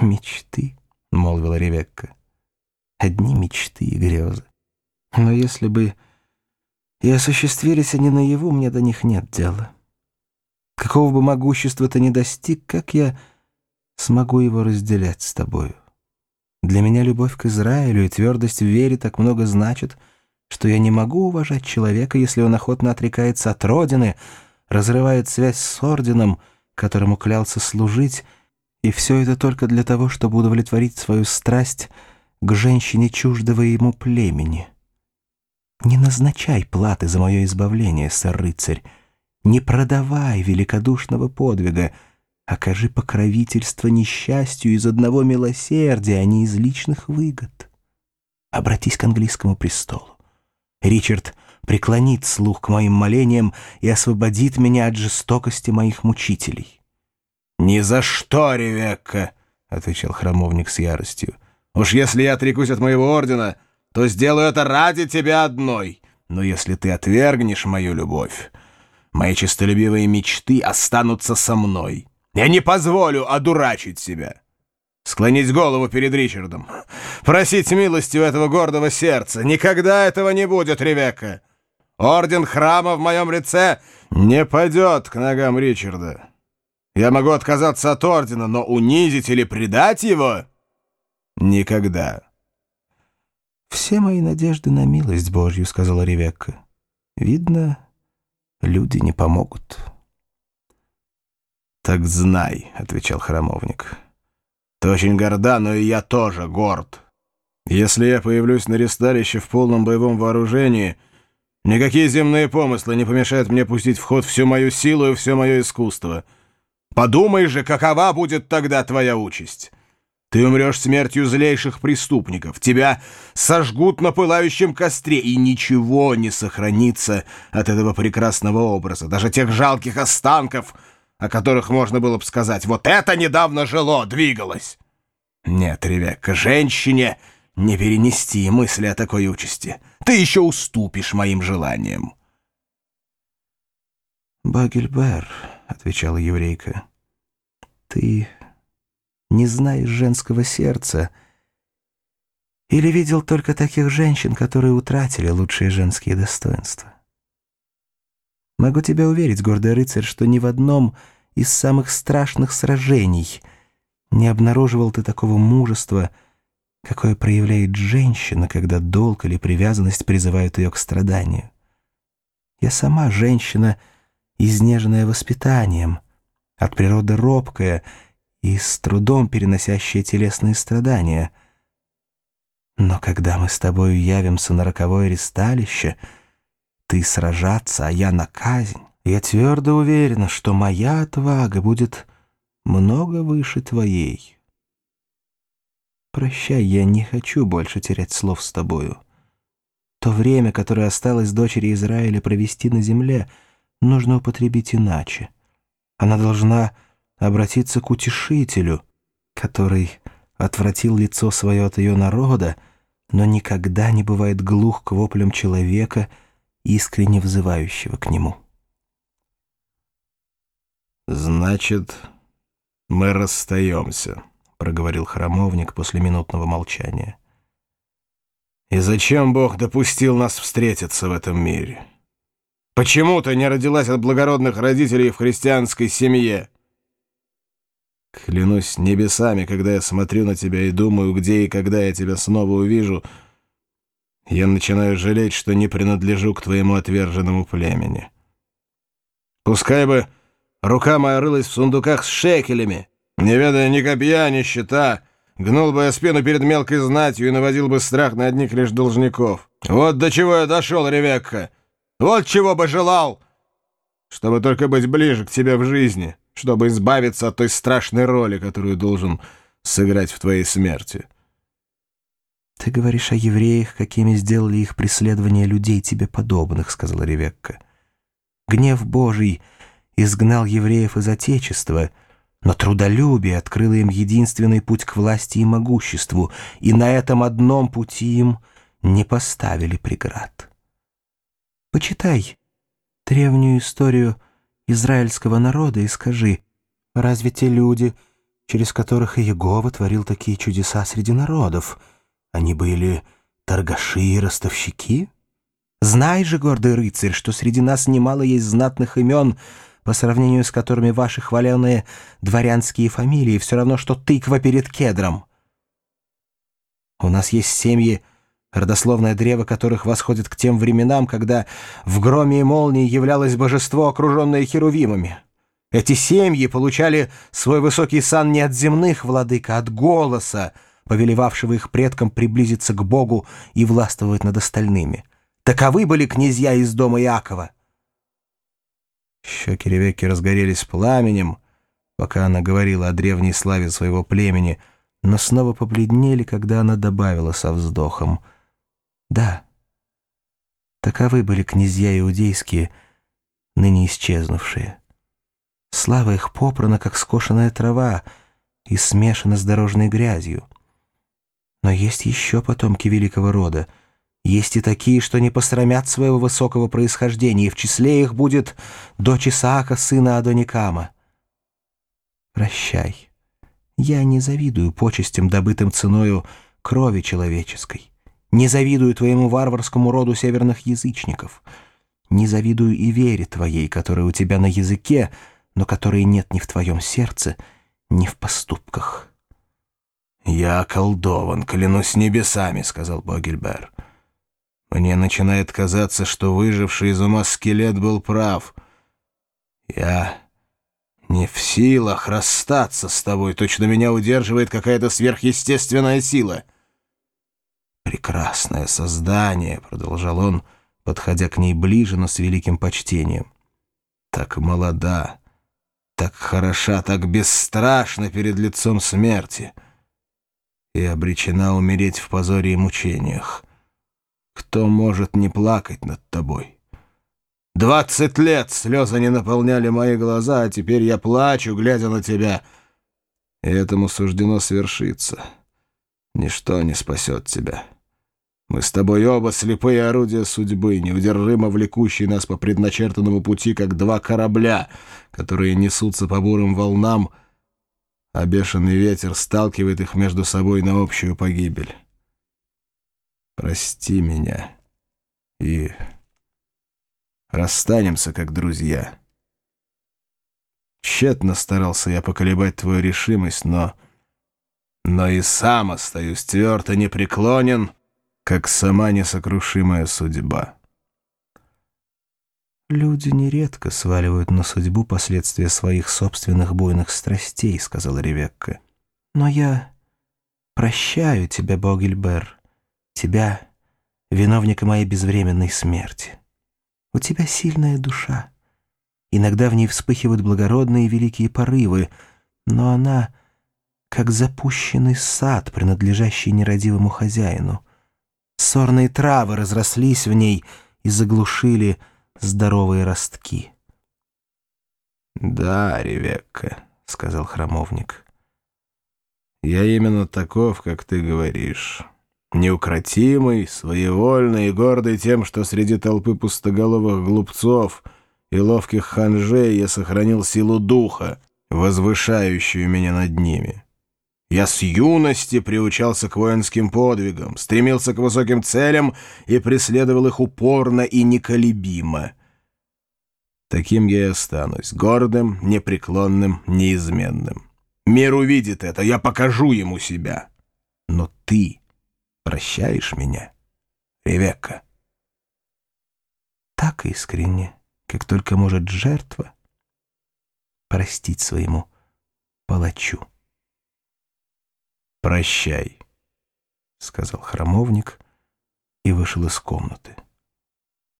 «Мечты», — молвила Ревекка. «Одни мечты и грезы. Но если бы и осуществились они наяву, мне до них нет дела. Какого бы могущества ты ни достиг, как я смогу его разделять с тобою? Для меня любовь к Израилю и твердость в вере так много значит, что я не могу уважать человека, если он охотно отрекается от Родины, разрывает связь с Орденом, которому клялся служить, и все это только для того, чтобы удовлетворить свою страсть к женщине чуждого ему племени. Не назначай платы за мое избавление, сэр-рыцарь, не продавай великодушного подвига, окажи покровительство несчастью из одного милосердия, а не из личных выгод. Обратись к английскому престолу. Ричард преклонит слух к моим молениям и освободит меня от жестокости моих мучителей. «Ни за что, Ревекка!» — отвечал храмовник с яростью. «Уж если я отрекусь от моего ордена, то сделаю это ради тебя одной. Но если ты отвергнешь мою любовь, мои честолюбивые мечты останутся со мной. Я не позволю одурачить себя. Склонить голову перед Ричардом. Просить милости у этого гордого сердца. Никогда этого не будет, Ревекка. Орден храма в моем лице не пойдет к ногам Ричарда. Я могу отказаться от ордена, но унизить или предать его — никогда. «Все мои надежды на милость Божью», — сказала Ревекка. «Видно, люди не помогут». «Так знай», — отвечал храмовник. «Ты очень горда, но и я тоже горд. Если я появлюсь на ресталище в полном боевом вооружении, никакие земные помыслы не помешают мне пустить в ход всю мою силу и все мое искусство. Подумай же, какова будет тогда твоя участь». Ты умрешь смертью злейших преступников. Тебя сожгут на пылающем костре, и ничего не сохранится от этого прекрасного образа, даже тех жалких останков, о которых можно было бы сказать, вот это недавно жило, двигалось. Нет, Ревекка, женщине не перенести мысли о такой участи. Ты еще уступишь моим желаниям. «Багельбер», — отвечала еврейка, — «ты не знаешь женского сердца или видел только таких женщин, которые утратили лучшие женские достоинства. Могу тебя уверить, гордый рыцарь, что ни в одном из самых страшных сражений не обнаруживал ты такого мужества, какое проявляет женщина, когда долг или привязанность призывают ее к страданию. Я сама женщина, изнеженная воспитанием, от природы робкая — и с трудом переносящие телесные страдания. Но когда мы с тобою явимся на роковое ресталище, ты сражаться, а я на казнь, я твердо уверена, что моя отвага будет много выше твоей. Прощай, я не хочу больше терять слов с тобою. То время, которое осталось дочери Израиля провести на земле, нужно употребить иначе. Она должна обратиться к утешителю, который отвратил лицо свое от ее народа, но никогда не бывает глух к воплям человека, искренне взывающего к нему. «Значит, мы расстаемся», — проговорил храмовник после минутного молчания. «И зачем Бог допустил нас встретиться в этом мире? Почему ты не родилась от благородных родителей в христианской семье?» Клянусь небесами, когда я смотрю на тебя и думаю, где и когда я тебя снова увижу, я начинаю жалеть, что не принадлежу к твоему отверженному племени. Пускай бы рука моя рылась в сундуках с шекелями, не ведая ни копья, ни щита, гнул бы я спину перед мелкой знатью и наводил бы страх на одних лишь должников. Вот до чего я дошел, Ревекка! Вот чего бы желал, чтобы только быть ближе к тебе в жизни» чтобы избавиться от той страшной роли, которую должен сыграть в твоей смерти. «Ты говоришь о евреях, какими сделали их преследование людей тебе подобных», — сказала Ревекка. «Гнев Божий изгнал евреев из Отечества, но трудолюбие открыло им единственный путь к власти и могуществу, и на этом одном пути им не поставили преград. Почитай древнюю историю израильского народа и скажи, разве те люди через которых Иегова творил такие чудеса среди народов. Они были торгаши и ростовщики? Знай же, гордый рыцарь, что среди нас немало есть знатных имен, по сравнению с которыми ваши хваленые дворянские фамилии все равно, что тыква перед кедром. У нас есть семьи, родословное древо которых восходит к тем временам, когда в громе и молнии являлось божество, окруженное херувимами. Эти семьи получали свой высокий сан не от земных владык, а от голоса, повелевавшего их предкам приблизиться к Богу и властвовать над остальными. Таковы были князья из дома Иакова. Щеки Ревекки разгорелись пламенем, пока она говорила о древней славе своего племени, но снова побледнели, когда она добавила со вздохом. «Да, таковы были князья иудейские, ныне исчезнувшие. Слава их попрана, как скошенная трава, и смешана с дорожной грязью. Но есть еще потомки великого рода — есть и такие, что не посрамят своего высокого происхождения, и в числе их будет дочь Исаака, сына Адоникама. Прощай. Я не завидую почестям, добытым ценою крови человеческой. Не завидую твоему варварскому роду северных язычников. Не завидую и вере твоей, которая у тебя на языке, но которой нет ни в твоем сердце, ни в поступках. «Я околдован, клянусь небесами», — сказал Богельбер. Мне начинает казаться, что выживший из ума скелет был прав. Я не в силах расстаться с тобой. Точно меня удерживает какая-то сверхъестественная сила. «Прекрасное создание», — продолжал он, подходя к ней ближе, но с великим почтением. «Так молода, так хороша, так бесстрашна перед лицом смерти» и обречена умереть в позоре и мучениях. Кто может не плакать над тобой? Двадцать лет слезы не наполняли мои глаза, а теперь я плачу, глядя на тебя. И этому суждено свершиться. Ничто не спасет тебя. Мы с тобой оба слепые орудия судьбы, неудержимо влекущие нас по предначертанному пути, как два корабля, которые несутся по бурым волнам, а бешеный ветер сталкивает их между собой на общую погибель. Прости меня и расстанемся как друзья. Тщетно старался я поколебать твою решимость, но... Но и сам остаюсь твердо непреклонен, как сама несокрушимая судьба. «Люди нередко сваливают на судьбу последствия своих собственных буйных страстей», — сказала Ревекка. «Но я прощаю тебя, Богельбер» тебя, виновника моей безвременной смерти. У тебя сильная душа. Иногда в ней вспыхивают благородные и великие порывы, но она как запущенный сад, принадлежащий нерадивому хозяину. Сорные травы разрослись в ней и заглушили здоровые ростки. «Да, Ревекка», — сказал храмовник, — «я именно таков, как ты говоришь». Неукротимый, своевольный и гордый тем, что среди толпы пустоголовых глупцов и ловких ханжей я сохранил силу духа, возвышающую меня над ними. Я с юности приучался к воинским подвигам, стремился к высоким целям и преследовал их упорно и неколебимо. Таким я и останусь, гордым, непреклонным, неизменным. Мир увидит это, я покажу ему себя. Но ты прощаешь меня, Ревекка?» Так искренне, как только может жертва простить своему палачу. «Прощай», — сказал храмовник и вышел из комнаты.